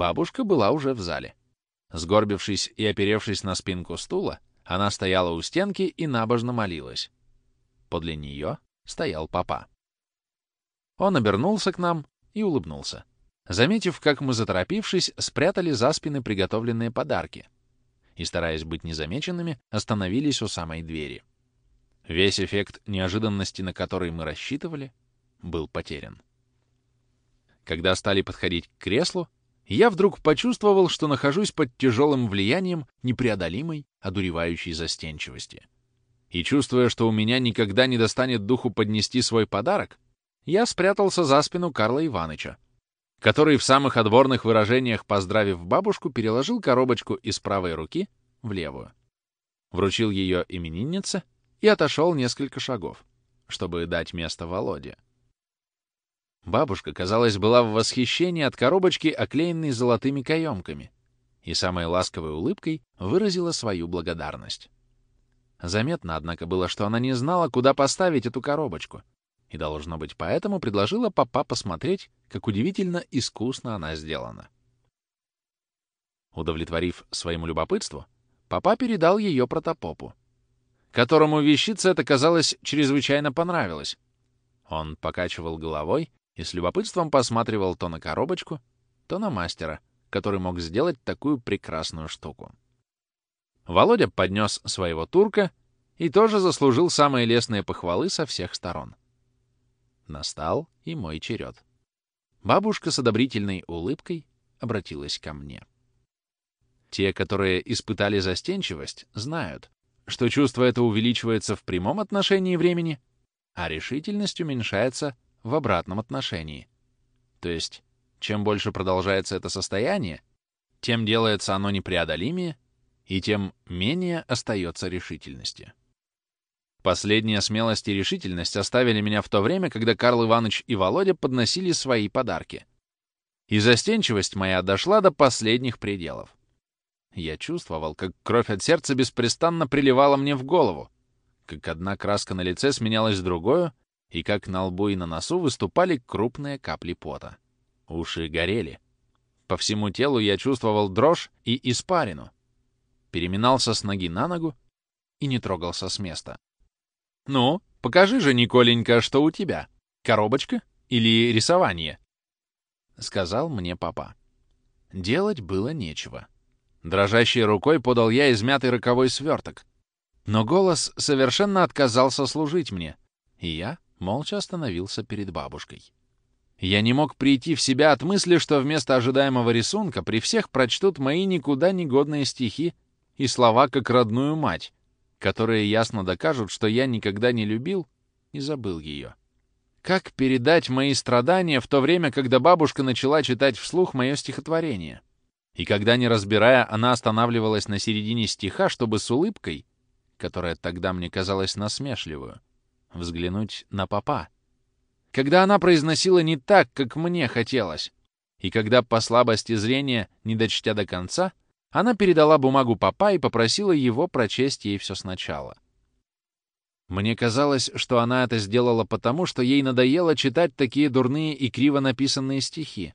Бабушка была уже в зале. Сгорбившись и оперевшись на спинку стула, она стояла у стенки и набожно молилась. Подле нее стоял папа. Он обернулся к нам и улыбнулся, заметив, как мы, заторопившись, спрятали за спины приготовленные подарки и, стараясь быть незамеченными, остановились у самой двери. Весь эффект неожиданности, на который мы рассчитывали, был потерян. Когда стали подходить к креслу, я вдруг почувствовал, что нахожусь под тяжелым влиянием непреодолимой, одуревающей застенчивости. И чувствуя, что у меня никогда не достанет духу поднести свой подарок, я спрятался за спину Карла Иваныча, который в самых отборных выражениях, поздравив бабушку, переложил коробочку из правой руки в левую. Вручил ее имениннице и отошел несколько шагов, чтобы дать место Володе. Бабушка, казалось, была в восхищении от коробочки, оклеенной золотыми каемками, и самой ласковой улыбкой выразила свою благодарность. Заметно, однако, было, что она не знала, куда поставить эту коробочку, и, должно быть, поэтому предложила папа посмотреть, как удивительно искусно она сделана. Удовлетворив своему любопытству, папа передал ее протопопу, которому вещица эта, казалось, чрезвычайно понравилась. Он покачивал головой и с любопытством посматривал то на коробочку, то на мастера, который мог сделать такую прекрасную штуку. Володя поднес своего турка и тоже заслужил самые лестные похвалы со всех сторон. Настал и мой черед. Бабушка с одобрительной улыбкой обратилась ко мне. Те, которые испытали застенчивость, знают, что чувство это увеличивается в прямом отношении времени, а решительность уменьшается в обратном отношении. То есть, чем больше продолжается это состояние, тем делается оно непреодолимее, и тем менее остается решительности. Последняя смелость и решительность оставили меня в то время, когда Карл Иванович и Володя подносили свои подарки. И застенчивость моя дошла до последних пределов. Я чувствовал, как кровь от сердца беспрестанно приливала мне в голову, как одна краска на лице сменялась другой, и как на лбу и на носу выступали крупные капли пота. Уши горели. По всему телу я чувствовал дрожь и испарину. Переминался с ноги на ногу и не трогался с места. «Ну, покажи же, Николенька, что у тебя? Коробочка или рисование?» — сказал мне папа. Делать было нечего. Дрожащей рукой подал я измятый роковой сверток. Но голос совершенно отказался служить мне, и я молча остановился перед бабушкой. Я не мог прийти в себя от мысли, что вместо ожидаемого рисунка при всех прочтут мои никуда не годные стихи и слова как родную мать, которые ясно докажут, что я никогда не любил и забыл ее. Как передать мои страдания в то время, когда бабушка начала читать вслух мое стихотворение? И когда, не разбирая, она останавливалась на середине стиха, чтобы с улыбкой, которая тогда мне казалась насмешливую, взглянуть на папа. Когда она произносила не так, как мне хотелось, и когда по слабости зрения, не дочтя до конца, она передала бумагу папа и попросила его прочесть ей все сначала. Мне казалось, что она это сделала потому, что ей надоело читать такие дурные и криво написанные стихи.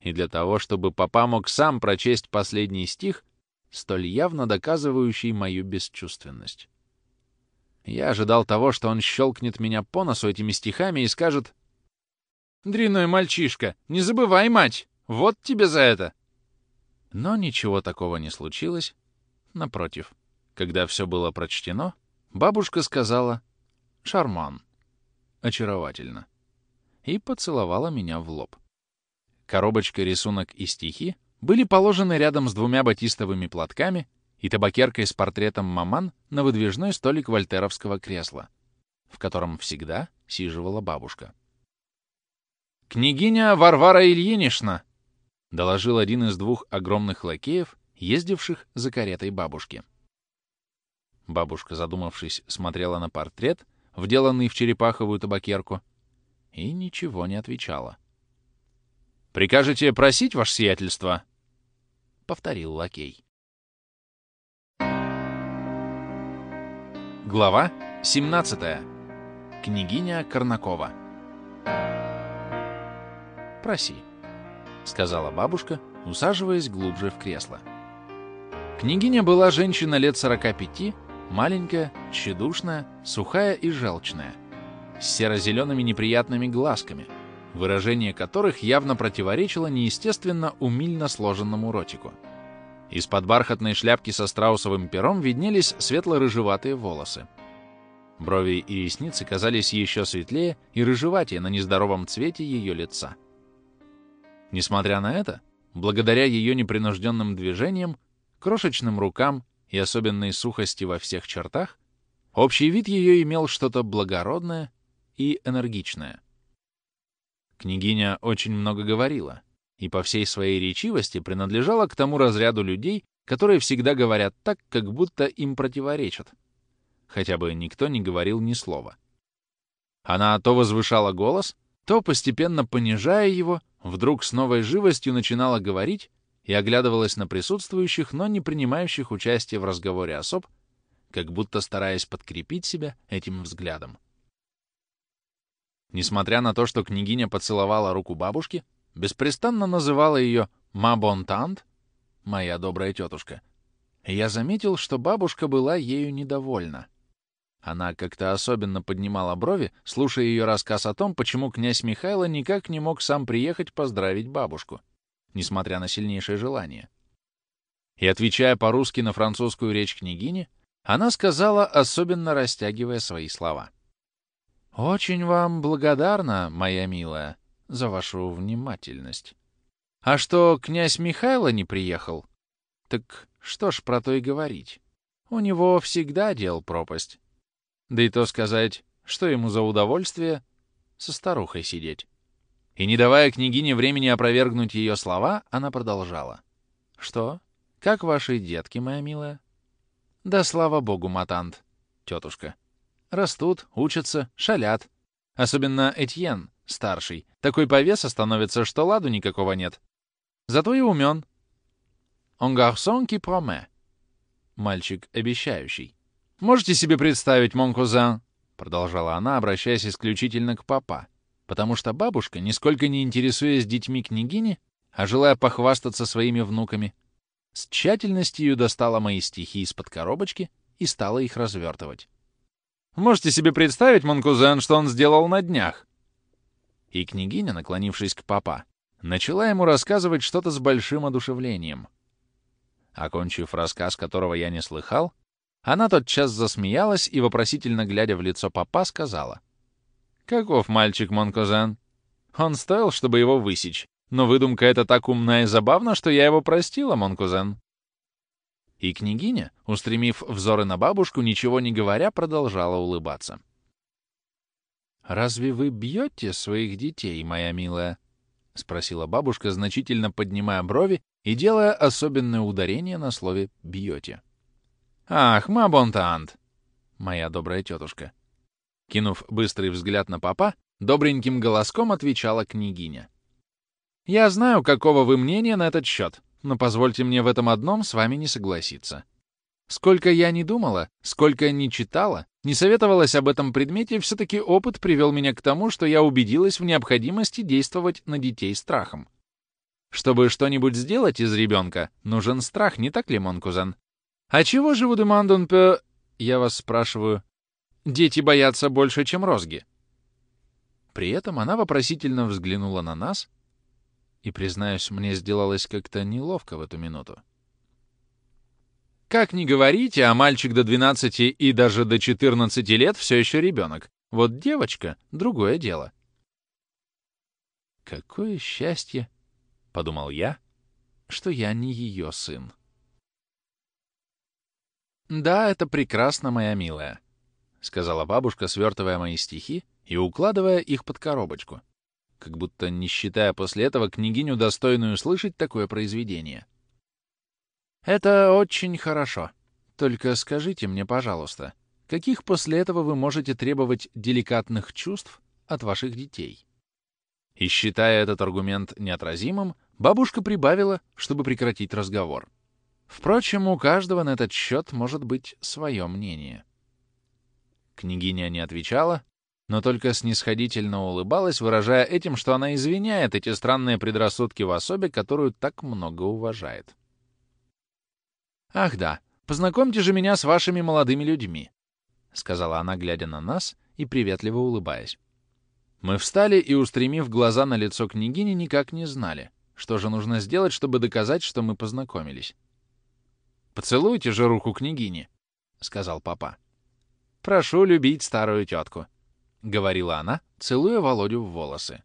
И для того, чтобы папа мог сам прочесть последний стих, столь явно доказывающий мою бесчувственность. Я ожидал того, что он щелкнет меня по носу этими стихами и скажет «Дряной мальчишка, не забывай, мать! Вот тебе за это!» Но ничего такого не случилось. Напротив, когда все было прочтено, бабушка сказала «Шарман». Очаровательно. И поцеловала меня в лоб. Коробочка, рисунок и стихи были положены рядом с двумя батистовыми платками и табакеркой с портретом маман на выдвижной столик вольтеровского кресла, в котором всегда сиживала бабушка. «Княгиня Варвара Ильинична!» — доложил один из двух огромных лакеев, ездивших за каретой бабушки. Бабушка, задумавшись, смотрела на портрет, вделанный в черепаховую табакерку, и ничего не отвечала. «Прикажете просить, ваше сиятельство?» — повторил лакей. Глава 17. Княгиня Корнакова. «Проси», — сказала бабушка, усаживаясь глубже в кресло. Княгиня была женщина лет 45, маленькая, тщедушная, сухая и желчная, с серо-зелеными неприятными глазками, выражение которых явно противоречило неестественно умильно сложенному ротику. Из-под бархатной шляпки со страусовым пером виднелись светло-рыжеватые волосы. Брови и ресницы казались еще светлее и рыжеватее на нездоровом цвете ее лица. Несмотря на это, благодаря ее непринужденным движениям, крошечным рукам и особенной сухости во всех чертах, общий вид ее имел что-то благородное и энергичное. Княгиня очень много говорила, и по всей своей речивости принадлежала к тому разряду людей, которые всегда говорят так, как будто им противоречат, хотя бы никто не говорил ни слова. Она то возвышала голос, то, постепенно понижая его, вдруг с новой живостью начинала говорить и оглядывалась на присутствующих, но не принимающих участие в разговоре особ, как будто стараясь подкрепить себя этим взглядом. Несмотря на то, что княгиня поцеловала руку бабушки, беспрестанно называла ее «ма бонтант» — «моя добрая тетушка», я заметил, что бабушка была ею недовольна. Она как-то особенно поднимала брови, слушая ее рассказ о том, почему князь Михайло никак не мог сам приехать поздравить бабушку, несмотря на сильнейшее желание. И, отвечая по-русски на французскую речь княгини, она сказала, особенно растягивая свои слова. «Очень вам благодарна, моя милая, за вашу внимательность. А что князь Михайло не приехал? Так что ж про то и говорить. У него всегда дел пропасть. Да и то сказать, что ему за удовольствие со старухой сидеть. И не давая княгине времени опровергнуть ее слова, она продолжала. «Что? Как ваши детки, моя милая?» «Да слава богу, матант, тетушка. Растут, учатся, шалят. Особенно Этьен, старший. Такой повеса становится, что ладу никакого нет. Зато и умен. Он garçon qui promet. Мальчик обещающий. «Можете себе представить, мон кузен?» Продолжала она, обращаясь исключительно к папа, потому что бабушка, нисколько не интересуясь детьми княгини, а желая похвастаться своими внуками, с тщательностью достала мои стихи из-под коробочки и стала их развертывать. «Можете себе представить, мон кузен, что он сделал на днях?» И княгиня, наклонившись к папа, начала ему рассказывать что-то с большим одушевлением. Окончив рассказ, которого я не слыхал, она тотчас засмеялась и, вопросительно глядя в лицо папа, сказала. «Каков мальчик Монкозен? Он стоил, чтобы его высечь, но выдумка эта так умна и забавна, что я его простила, Монкузен». И княгиня, устремив взоры на бабушку, ничего не говоря, продолжала улыбаться. «Разве вы бьете своих детей, моя милая?» — спросила бабушка, значительно поднимая брови и делая особенное ударение на слове «бьете». «Ах, мабонтант!» Моя добрая тетушка. Кинув быстрый взгляд на папа, добреньким голоском отвечала княгиня. «Я знаю, какого вы мнения на этот счет, но позвольте мне в этом одном с вами не согласиться. Сколько я не думала, сколько не читала, не советовалась об этом предмете, все-таки опыт привел меня к тому, что я убедилась в необходимости действовать на детей страхом. Чтобы что-нибудь сделать из ребенка, нужен страх, не так ли, Монкузен? «А чего же вы демандон пе...» Я вас спрашиваю. «Дети боятся больше, чем розги». При этом она вопросительно взглянула на нас, и, признаюсь, мне сделалось как-то неловко в эту минуту. Как ни говорите, а мальчик до 12 и даже до 14 лет все еще ребенок. Вот девочка — другое дело. «Какое счастье!» — подумал я, — что я не ее сын. «Да, это прекрасно, моя милая», — сказала бабушка, свертывая мои стихи и укладывая их под коробочку, как будто не считая после этого княгиню достойную слышать такое произведение. «Это очень хорошо. Только скажите мне, пожалуйста, каких после этого вы можете требовать деликатных чувств от ваших детей?» И считая этот аргумент неотразимым, бабушка прибавила, чтобы прекратить разговор. Впрочем, у каждого на этот счет может быть свое мнение. Княгиня не отвечала, но только снисходительно улыбалась, выражая этим, что она извиняет эти странные предрассудки в особе, которую так много уважает. «Ах да, познакомьте же меня с вашими молодыми людьми», — сказала она, глядя на нас и приветливо улыбаясь. Мы встали и, устремив глаза на лицо княгини, никак не знали, что же нужно сделать, чтобы доказать, что мы познакомились. «Поцелуйте же руку княгини», — сказал папа. «Прошу любить старую тетку», — говорила она, целуя Володю в волосы.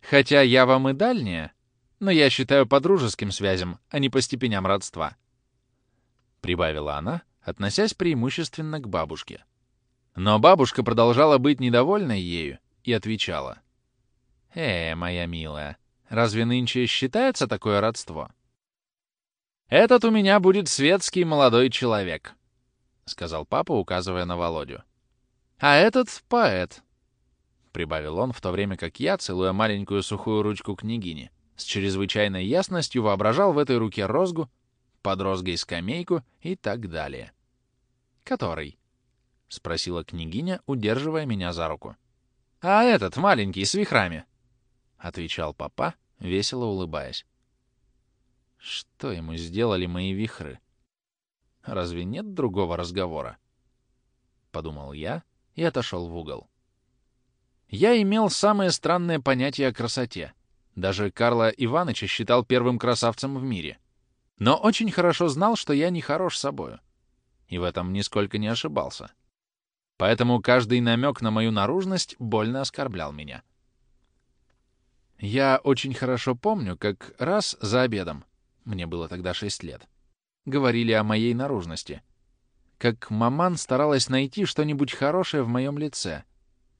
«Хотя я вам и дальняя, но я считаю по дружеским связям, а не по степеням родства», — прибавила она, относясь преимущественно к бабушке. Но бабушка продолжала быть недовольной ею и отвечала. «Э, моя милая, разве нынче считается такое родство?» «Этот у меня будет светский молодой человек», — сказал папа, указывая на Володю. «А этот — поэт», — прибавил он, в то время как я, целуя маленькую сухую ручку княгини, с чрезвычайной ясностью воображал в этой руке розгу, под розгой скамейку и так далее. «Который?» — спросила княгиня, удерживая меня за руку. «А этот, маленький, с вихрами», — отвечал папа, весело улыбаясь. Что ему сделали мои вихры? Разве нет другого разговора? Подумал я и отошел в угол. Я имел самое странное понятие о красоте. Даже Карла Иваныча считал первым красавцем в мире. Но очень хорошо знал, что я не хорош собою. И в этом нисколько не ошибался. Поэтому каждый намек на мою наружность больно оскорблял меня. Я очень хорошо помню, как раз за обедом, мне было тогда шесть лет, говорили о моей наружности. Как маман старалась найти что-нибудь хорошее в моем лице.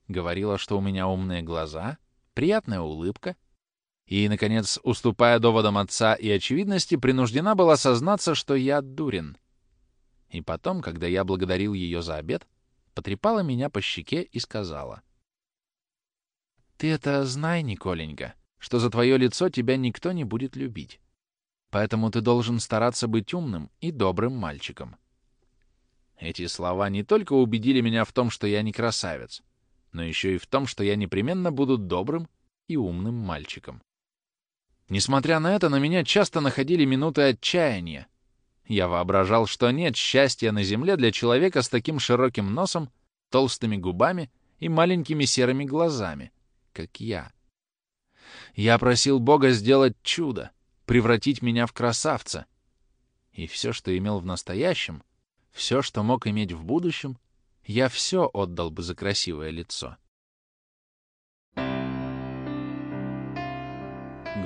Говорила, что у меня умные глаза, приятная улыбка. И, наконец, уступая доводам отца и очевидности, принуждена была сознаться, что я дурен. И потом, когда я благодарил ее за обед, потрепала меня по щеке и сказала. «Ты это знай, Николенька, что за твое лицо тебя никто не будет любить. Поэтому ты должен стараться быть умным и добрым мальчиком». Эти слова не только убедили меня в том, что я не красавец, но еще и в том, что я непременно буду добрым и умным мальчиком. Несмотря на это, на меня часто находили минуты отчаяния, я воображал, что нет счастья на земле для человека с таким широким носом, толстыми губами и маленькими серыми глазами, как я. Я просил Бога сделать чудо, превратить меня в красавца. И все, что имел в настоящем, все, что мог иметь в будущем, я все отдал бы за красивое лицо.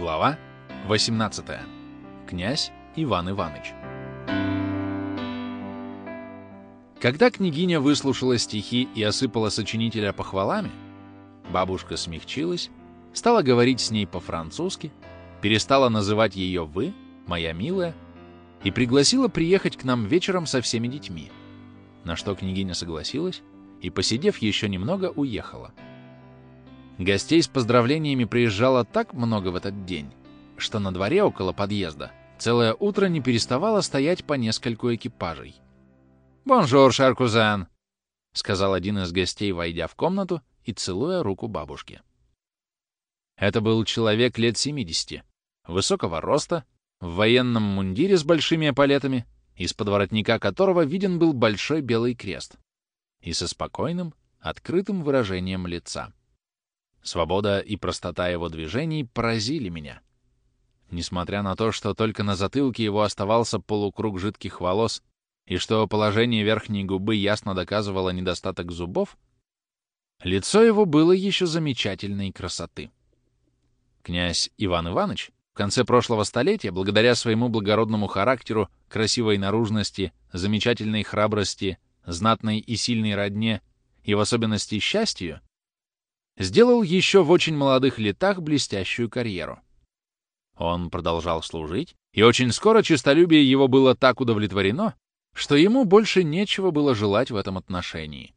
Глава 18. Князь Иван Иванович. Когда княгиня выслушала стихи и осыпала сочинителя похвалами, бабушка смягчилась, стала говорить с ней по-французски, перестала называть ее «вы», «моя милая», и пригласила приехать к нам вечером со всеми детьми, на что княгиня согласилась и, посидев еще немного, уехала. Гостей с поздравлениями приезжало так много в этот день, что на дворе около подъезда целое утро не переставало стоять по нескольку экипажей. «Bonjour, chère cousine!» — сказал один из гостей, войдя в комнату и целуя руку бабушки. Это был человек лет 70, высокого роста, в военном мундире с большими эполетами, из-под воротника которого виден был большой белый крест, и со спокойным, открытым выражением лица. Свобода и простота его движений поразили меня. Несмотря на то, что только на затылке его оставался полукруг жидких волос и что положение верхней губы ясно доказывало недостаток зубов, лицо его было еще замечательной красоты. Князь Иван Иванович в конце прошлого столетия, благодаря своему благородному характеру, красивой наружности, замечательной храбрости, знатной и сильной родне и в особенности счастью, сделал еще в очень молодых летах блестящую карьеру. Он продолжал служить, и очень скоро честолюбие его было так удовлетворено, что ему больше нечего было желать в этом отношении.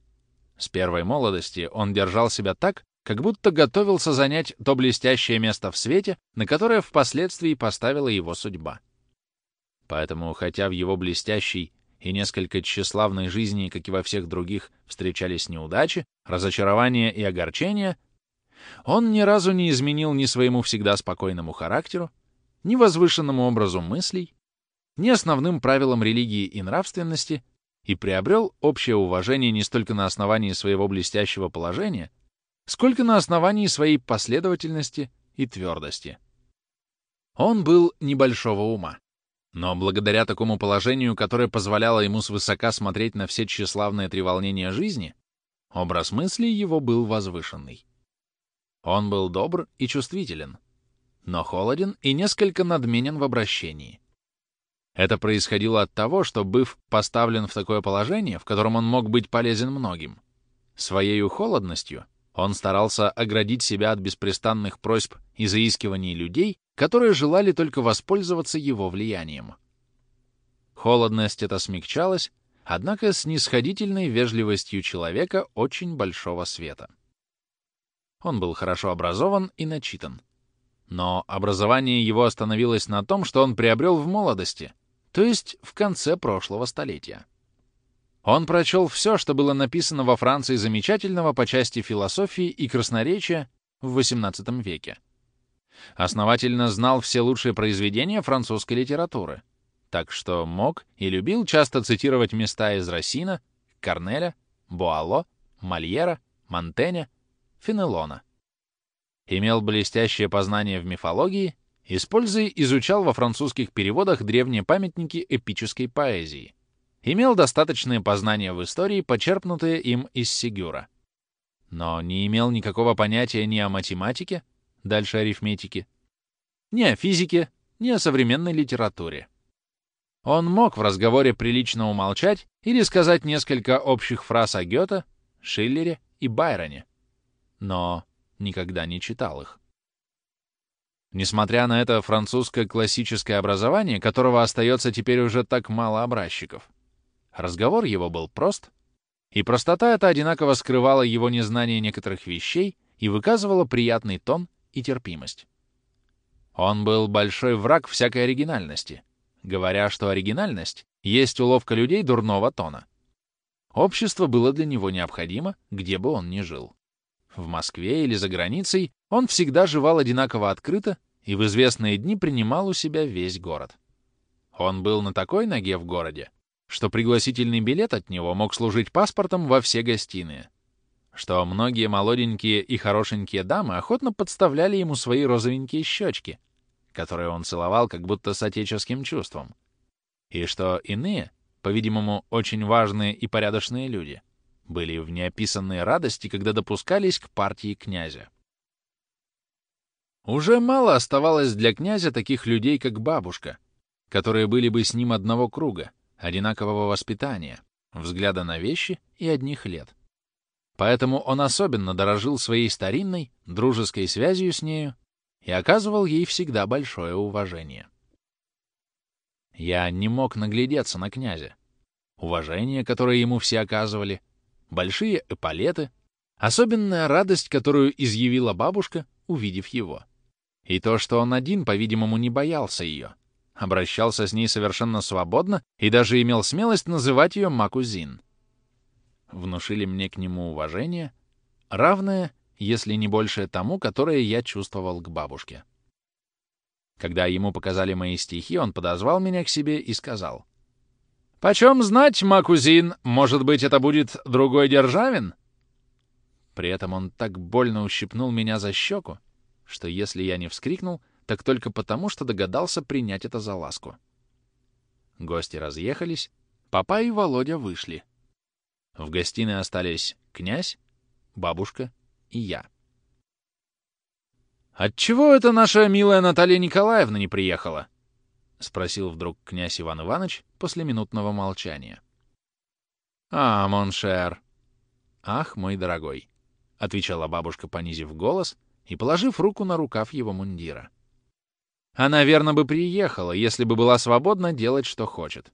С первой молодости он держал себя так, как будто готовился занять то блестящее место в свете, на которое впоследствии поставила его судьба. Поэтому, хотя в его блестящей и несколько тщеславной жизни, как и во всех других, встречались неудачи, разочарования и огорчения, он ни разу не изменил ни своему всегда спокойному характеру, ни возвышенному образу мыслей, ни основным правилам религии и нравственности и приобрел общее уважение не столько на основании своего блестящего положения, сколько на основании своей последовательности и твердости. Он был небольшого ума, но благодаря такому положению, которое позволяло ему свысока смотреть на все тщеславные треволнения жизни, образ мыслей его был возвышенный. Он был добр и чувствителен, но холоден и несколько надменен в обращении. Это происходило от того, что, быв поставлен в такое положение, в котором он мог быть полезен многим, своей холодностью он старался оградить себя от беспрестанных просьб и заискиваний людей, которые желали только воспользоваться его влиянием. Холодность эта смягчалась, однако с нисходительной вежливостью человека очень большого света. Он был хорошо образован и начитан. Но образование его остановилось на том, что он приобрел в молодости, то есть в конце прошлого столетия. Он прочел все, что было написано во Франции замечательного по части философии и красноречия в XVIII веке. Основательно знал все лучшие произведения французской литературы, так что мог и любил часто цитировать места из Рассина, Корнеля, Буало, Мольера, Монтэня, Фенелона. Имел блестящее познание в мифологии, используя изучал во французских переводах древние памятники эпической поэзии — имел достаточные познания в истории, почерпнутые им из Сигюра. Но не имел никакого понятия ни о математике, дальше арифметики, ни о физике, ни о современной литературе. Он мог в разговоре прилично умолчать или сказать несколько общих фраз о Гёте, Шиллере и Байроне, но никогда не читал их. Несмотря на это французское классическое образование, которого остается теперь уже так мало образчиков, Разговор его был прост, и простота эта одинаково скрывала его незнание некоторых вещей и выказывала приятный тон и терпимость. Он был большой враг всякой оригинальности, говоря, что оригинальность есть уловка людей дурного тона. Общество было для него необходимо, где бы он ни жил. В Москве или за границей он всегда жевал одинаково открыто и в известные дни принимал у себя весь город. Он был на такой ноге в городе, что пригласительный билет от него мог служить паспортом во все гостиные, что многие молоденькие и хорошенькие дамы охотно подставляли ему свои розовенькие щечки, которые он целовал как будто с отеческим чувством, и что иные, по-видимому, очень важные и порядочные люди, были в неописанной радости, когда допускались к партии князя. Уже мало оставалось для князя таких людей, как бабушка, которые были бы с ним одного круга, одинакового воспитания, взгляда на вещи и одних лет. Поэтому он особенно дорожил своей старинной, дружеской связью с нею и оказывал ей всегда большое уважение. Я не мог наглядеться на князя. Уважение, которое ему все оказывали, большие эполеты, особенная радость, которую изъявила бабушка, увидев его. И то, что он один, по-видимому, не боялся ее, обращался с ней совершенно свободно и даже имел смелость называть ее Макузин. Внушили мне к нему уважение, равное, если не больше тому, которое я чувствовал к бабушке. Когда ему показали мои стихи, он подозвал меня к себе и сказал. «Почем знать, Макузин, может быть, это будет другой Державин?» При этом он так больно ущипнул меня за щеку, что если я не вскрикнул, так только потому, что догадался принять это за ласку. Гости разъехались, папа и Володя вышли. В гостиной остались князь, бабушка и я. «Отчего это наша милая Наталья Николаевна не приехала?» — спросил вдруг князь Иван Иванович после минутного молчания. «А, моншер!» «Ах, мой дорогой!» — отвечала бабушка, понизив голос и положив руку на рукав его мундира. Она верно бы приехала, если бы была свободна делать, что хочет.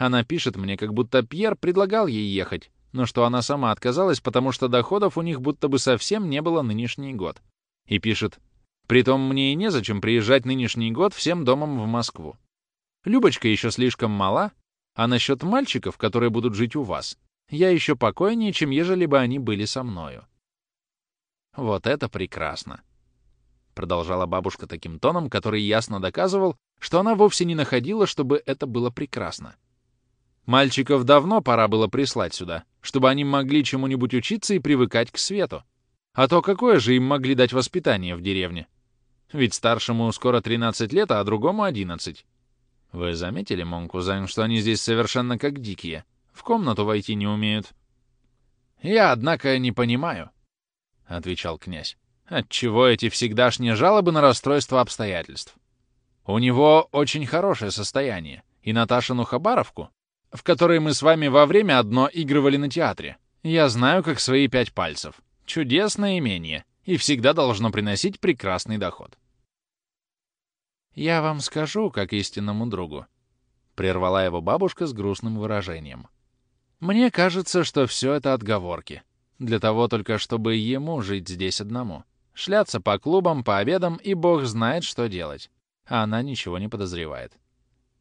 Она пишет мне, как будто Пьер предлагал ей ехать, но что она сама отказалась, потому что доходов у них будто бы совсем не было нынешний год. И пишет, «Притом мне и незачем приезжать нынешний год всем домом в Москву. Любочка еще слишком мала, А насчет мальчиков, которые будут жить у вас, я еще покойнее, чем ежели бы они были со мною. Вот это прекрасно. Продолжала бабушка таким тоном, который ясно доказывал, что она вовсе не находила, чтобы это было прекрасно. Мальчиков давно пора было прислать сюда, чтобы они могли чему-нибудь учиться и привыкать к свету. А то какое же им могли дать воспитание в деревне? Ведь старшему скоро 13 лет, а другому 11. Вы заметили, mon cousin, что они здесь совершенно как дикие? В комнату войти не умеют. Я, однако, не понимаю, — отвечал князь. Отчего эти всегдашние жалобы на расстройство обстоятельств? У него очень хорошее состояние, и Наташину Хабаровку, в которой мы с вами во время одно игрывали на театре, я знаю как свои пять пальцев. Чудесное имение, и всегда должно приносить прекрасный доход. «Я вам скажу, как истинному другу», — прервала его бабушка с грустным выражением. «Мне кажется, что все это отговорки. Для того только, чтобы ему жить здесь одному. Шляться по клубам, по обедам, и бог знает, что делать. А она ничего не подозревает.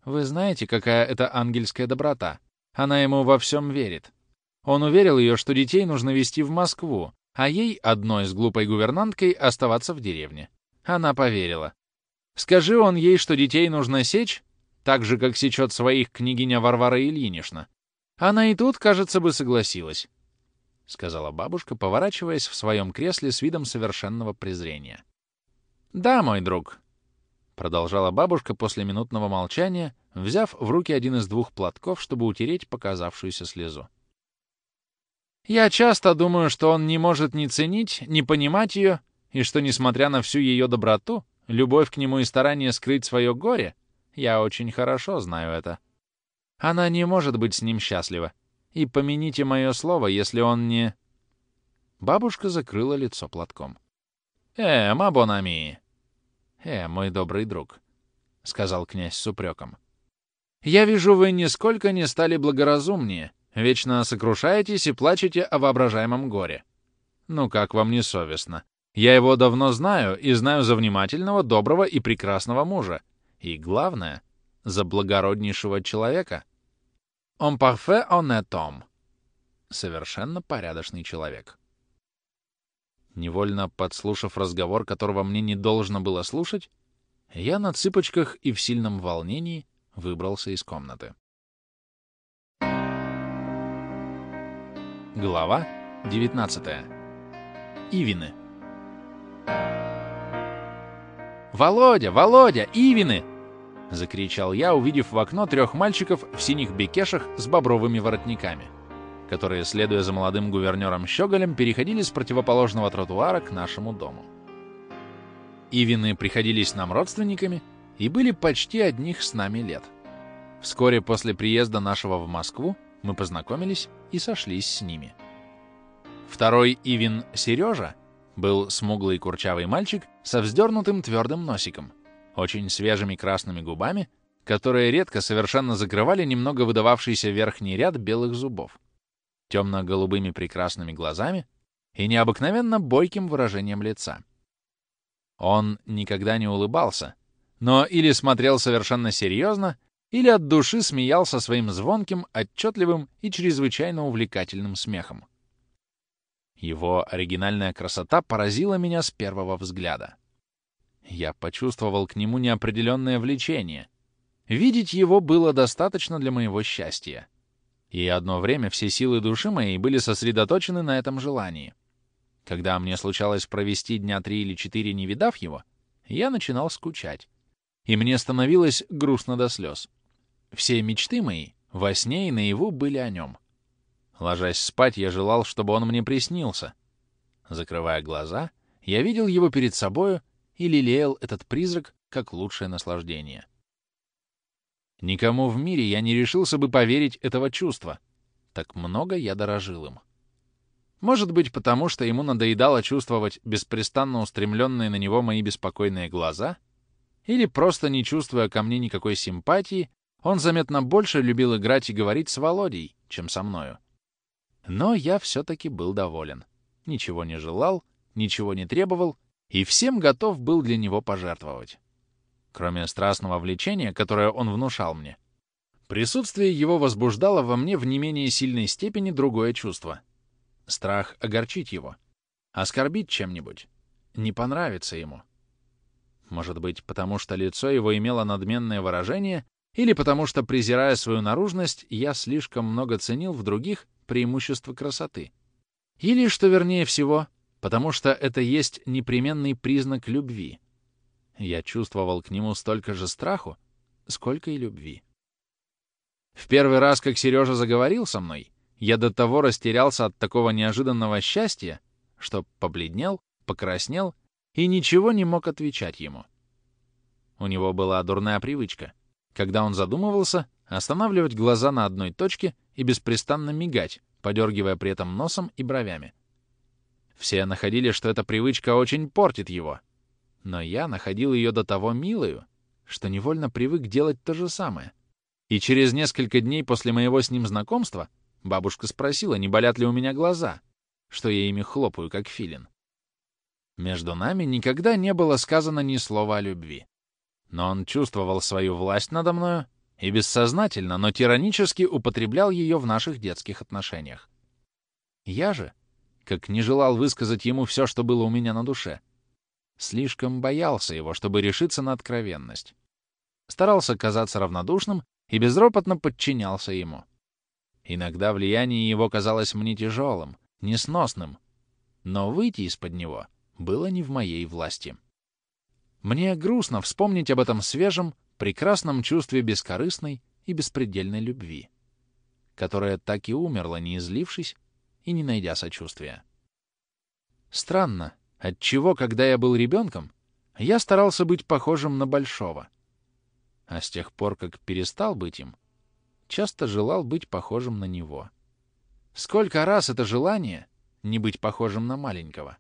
Вы знаете, какая это ангельская доброта? Она ему во всем верит. Он уверил ее, что детей нужно везти в Москву, а ей, одной с глупой гувернанткой, оставаться в деревне. Она поверила. Скажи он ей, что детей нужно сечь, так же, как сечет своих княгиня Варвара Ильинична. Она и тут, кажется бы, согласилась, — сказала бабушка, поворачиваясь в своем кресле с видом совершенного презрения. «Да, мой друг», — продолжала бабушка после минутного молчания, взяв в руки один из двух платков, чтобы утереть показавшуюся слезу. Я часто думаю, что он не может ни ценить, ни понимать ее, и что, несмотря на всю ее доброту, любовь к нему и старание скрыть свое горе, я очень хорошо знаю это. Она не может быть с ним счастлива. И помяните мое слово, если он не... Бабушка закрыла лицо платком. «Э, мабонами!» «Э, мой добрый друг», — сказал князь с упреком. «Я вижу, вы нисколько не стали благоразумнее, Вечно сокрушаетесь и плачете о воображаемом горе. Ну как вам не совестно? Я его давно знаю и знаю за внимательного, доброго и прекрасного мужа. И главное, за благороднейшего человека. Он parfait honnête homme. Совершенно порядочный человек. Невольно подслушав разговор, которого мне не должно было слушать, я на цыпочках и в сильном волнении выбрался из комнаты. Глава 19. Ивины. «Володя! Володя! Ивины!» — закричал я, увидев в окно трех мальчиков в синих бекешах с бобровыми воротниками, которые, следуя за молодым гувернером Щеголем, переходили с противоположного тротуара к нашему дому. Ивины приходились нам родственниками и были почти одних с нами лет. Вскоре после приезда нашего в Москву мы познакомились и сошлись с ними. Второй Ивин Сережа был смуглый курчавый мальчик со вздернутым твердым носиком, очень свежими красными губами, которые редко совершенно закрывали немного выдававшийся верхний ряд белых зубов, темно-голубыми прекрасными глазами и необыкновенно бойким выражением лица. Он никогда не улыбался, но или смотрел совершенно серьезно, или от души смеялся своим звонким, отчетливым и чрезвычайно увлекательным смехом. Его оригинальная красота поразила меня с первого взгляда. Я почувствовал к нему неопределенное влечение. Видеть его было достаточно для моего счастья. И одно время все силы души моей были сосредоточены на этом желании. Когда мне случалось провести дня три или четыре, не видав его, я начинал скучать. И мне становилось грустно до слез. Все мечты мои во сне и наяву были о нем. Ложась спать, я желал, чтобы он мне приснился. Закрывая глаза, я видел его перед собою и лелеял этот призрак как лучшее наслаждение. Никому в мире я не решился бы поверить этого чувства. Так много я дорожил им. Может быть, потому что ему надоедало чувствовать беспрестанно устремленные на него мои беспокойные глаза, или просто не чувствуя ко мне никакой симпатии, он заметно больше любил играть и говорить с Володей, чем со мною. Но я все-таки был доволен. Ничего не желал, ничего не требовал и всем готов был для него пожертвовать. Кроме страстного влечения, которое он внушал мне, Присутствие его возбуждало во мне в не менее сильной степени другое чувство. Страх огорчить его, оскорбить чем-нибудь, не понравится ему. Может быть, потому что лицо его имело надменное выражение, или потому что, презирая свою наружность, я слишком много ценил в других преимущества красоты. Или, что вернее всего, потому что это есть непременный признак любви. Я чувствовал к нему столько же страху, сколько и любви. В первый раз, как Сережа заговорил со мной, я до того растерялся от такого неожиданного счастья, что побледнел, покраснел и ничего не мог отвечать ему. У него была дурная привычка. Когда он задумывался, останавливать глаза на одной точке и беспрестанно мигать, подергивая при этом носом и бровями. Все находили, что эта привычка очень портит его. Но я находил ее до того милою, что невольно привык делать то же самое. И через несколько дней после моего с ним знакомства бабушка спросила, не болят ли у меня глаза, что я ими хлопаю, как филин. Между нами никогда не было сказано ни слова о любви. Но он чувствовал свою власть надо мною и бессознательно, но тиранически употреблял ее в наших детских отношениях. Я же, как не желал высказать ему все, что было у меня на душе, слишком боялся его, чтобы решиться на откровенность. Старался казаться равнодушным и безропотно подчинялся ему. Иногда влияние его казалось мне тяжелым, несносным, но выйти из-под него было не в моей власти. Мне грустно вспомнить об этом свежем, прекрасном чувстве бескорыстной и беспредельной любви, которая так и умерла, не излившись и не найдя сочувствия. Странно, отчего, когда я был ребенком, я старался быть похожим на Большого — а с тех пор, как перестал быть им, часто желал быть похожим на него. Сколько раз это желание не быть похожим на маленького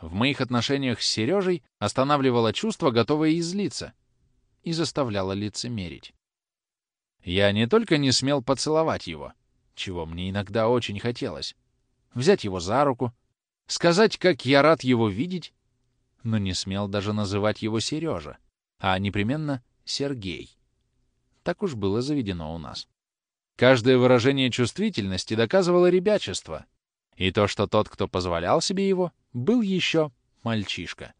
в моих отношениях с Сережей останавливало чувство, готовое излиться, и заставляло лицемерить. Я не только не смел поцеловать его, чего мне иногда очень хотелось, взять его за руку, сказать, как я рад его видеть, но не смел даже называть его Сережа, а непременно Сергей. Так уж было заведено у нас. Каждое выражение чувствительности доказывало ребячество, и то, что тот, кто позволял себе его, был еще мальчишка.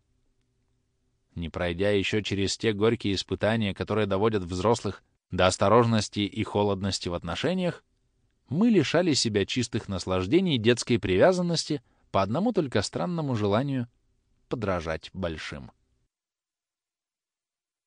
Не пройдя еще через те горькие испытания, которые доводят взрослых до осторожности и холодности в отношениях, мы лишали себя чистых наслаждений детской привязанности по одному только странному желанию подражать большим.